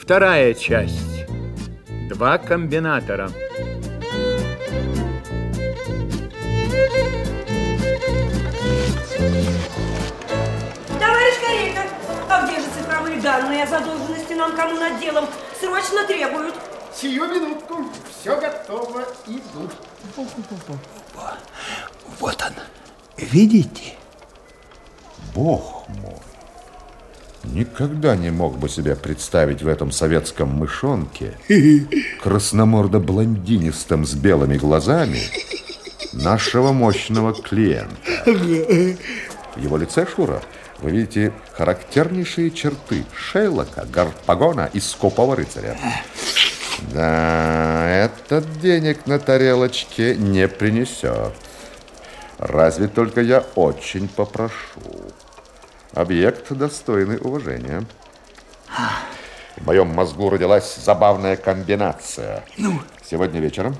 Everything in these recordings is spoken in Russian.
Вторая часть. Два комбинатора. Товарищ Корейка, а где же цифровые данные о задолженности нам кому над делом? Срочно требуют. Сию минутку. Все готово. Иду. Вот он. Видите? Бог! Никогда не мог бы себе представить в этом советском мышонке красномордо-блондинистом с белыми глазами нашего мощного клиента. В его лице, Шура, вы видите характернейшие черты Шейлока, Гарпагона и скупого рыцаря. Да, этот денег на тарелочке не принесет. Разве только я очень попрошу. Объект достойный уважения. В моем мозгу родилась забавная комбинация. Ну? Сегодня вечером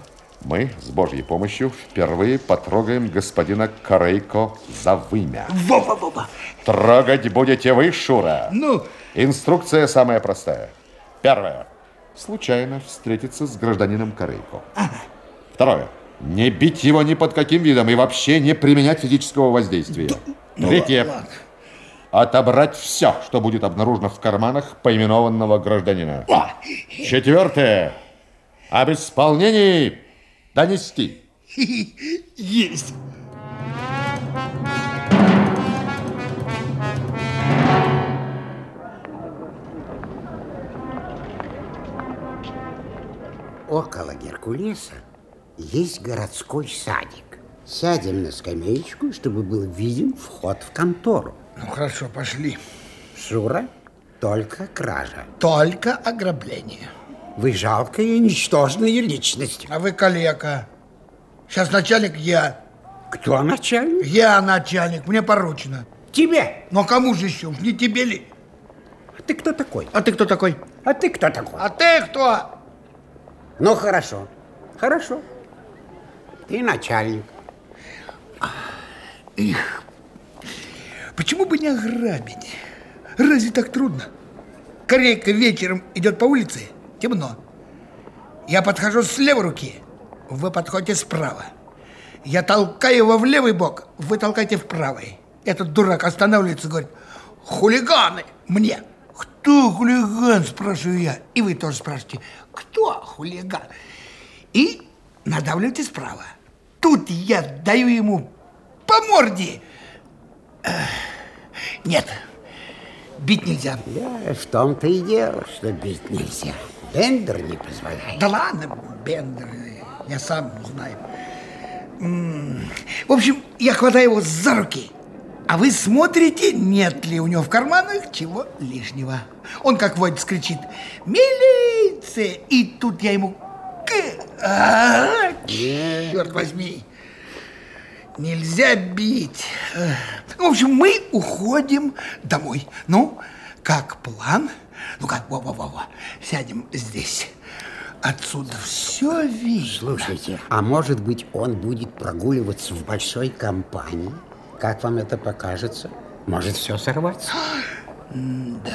мы с Божьей помощью впервые потрогаем господина Корейко за вымя. Во-во-во! Трогать будете вы, Шура. Ну? Инструкция самая простая. Первое. Случайно встретиться с гражданином Корейко. Второе. Не бить его ни под каким видом и вообще не применять физического воздействия. Третье. ладно. Отобрать все, что будет обнаружено в карманах поименованного гражданина. Четвертое. Об исполнении донести. Есть! Около Геркулеса есть городской садик. Сядем на скамеечку, чтобы был виден вход в контору. Ну хорошо, пошли. Шура, только кража. Только ограбление. Вы жалкая и ничтожная личность. А вы калека. Сейчас начальник я. Кто начальник? Я начальник, мне поручено. Тебе. Но кому же еще? Не тебе ли? А ты кто такой? А ты кто такой? А ты кто такой? А ты кто? Ну, хорошо. Хорошо. Ты начальник. Почему бы не ограбить? Разве так трудно? Корейка вечером идет по улице, темно. Я подхожу с левой руки, вы подходите справа. Я толкаю его в левый бок, вы толкаете в правый. Этот дурак останавливается и говорит, хулиганы, мне. Кто хулиган, спрашиваю я. И вы тоже спрашиваете, кто хулиган? И надавливаете справа. Тут я даю ему по морде. Нет, бить нельзя. Да, в том-то и дело, что бить нельзя. Бендер не позволяет. Да ладно, Бендер, я сам знаю. В общем, я хватаю его за руки, а вы смотрите, нет ли у него в карманах чего лишнего. Он как водится кричит «Милиция!» И тут я ему «К- а, Черт возьми! Нельзя бить. В общем, мы уходим домой. Ну, как план? Ну как, во-во-во, сядем здесь. Отсюда все видно. Слушайте, а может быть, он будет прогуливаться в большой компании? Как вам это покажется? Может все сорваться? Да.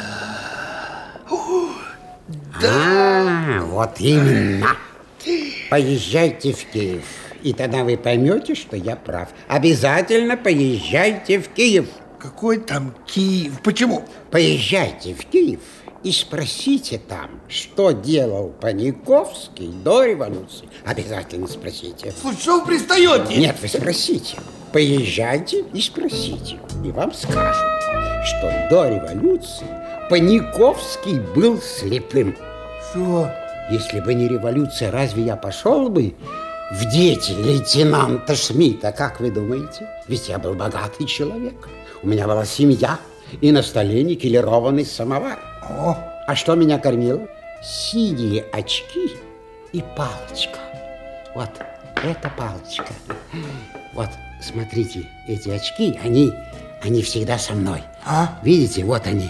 А, вот именно. Поезжайте в Киев, и тогда вы поймете, что я прав. Обязательно поезжайте в Киев. Какой там Киев? Почему? Поезжайте в Киев и спросите там, что делал Паниковский до революции. Обязательно спросите. Слушай, что вы пристаете? Нет, вы спросите. Поезжайте и спросите. И вам скажут, что до революции Паниковский был слепым. Что? Если бы не революция, разве я пошел бы в дети лейтенанта Шмидта? Как вы думаете? Ведь я был богатый человек. У меня была семья и на столе никелированный самовар. О, А что меня кормило? Синие очки и палочка. Вот, это палочка. Вот, смотрите, эти очки, они, они всегда со мной. А? Видите, вот они,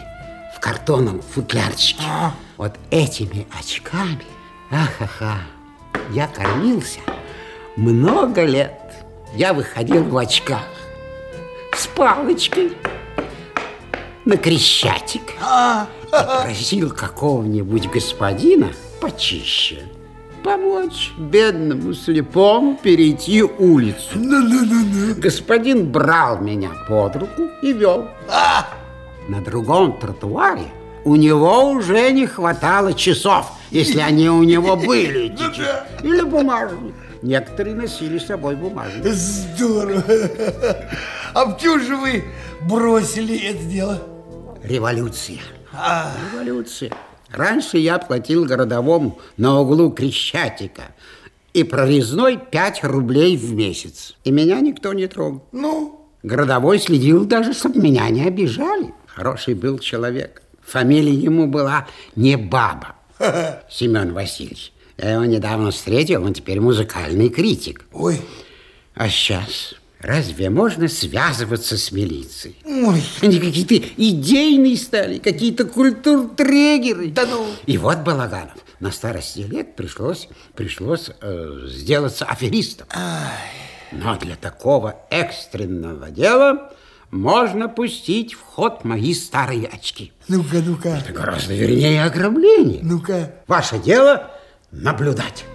в картонном футлярчике. А. Вот этими очками, ахаха, я кормился много лет. Я выходил в очках с палочкой. на Крещатик. Попросил какого-нибудь господина почище помочь бедному слепому перейти улицу. Господин брал меня под руку и вел. На другом тротуаре у него уже не хватало часов, если они у него были, или бумажник. Некоторые носили с собой бумажник. Здорово. А почему же вы бросили это дело? Революция. Революция. Раньше я платил городовому на углу Крещатика и прорезной 5 рублей в месяц. И меня никто не трогал. Ну, Городовой следил даже, чтобы меня не обижали. Хороший был человек. Фамилия ему была не Баба. Семен Васильевич. Я его недавно встретил, он теперь музыкальный критик. ой, А сейчас разве можно связываться с милицией? ой. Они какие-то идейные стали, какие-то культуртрегеры. Да ну. И вот Балаганов на старости лет пришлось, пришлось э, сделаться аферистом. Но для такого экстренного дела можно пустить в ход мои старые очки. Ну-ка, ну-ка, Это гораздо вернее ограбление. ну-ка. Ваше дело наблюдать.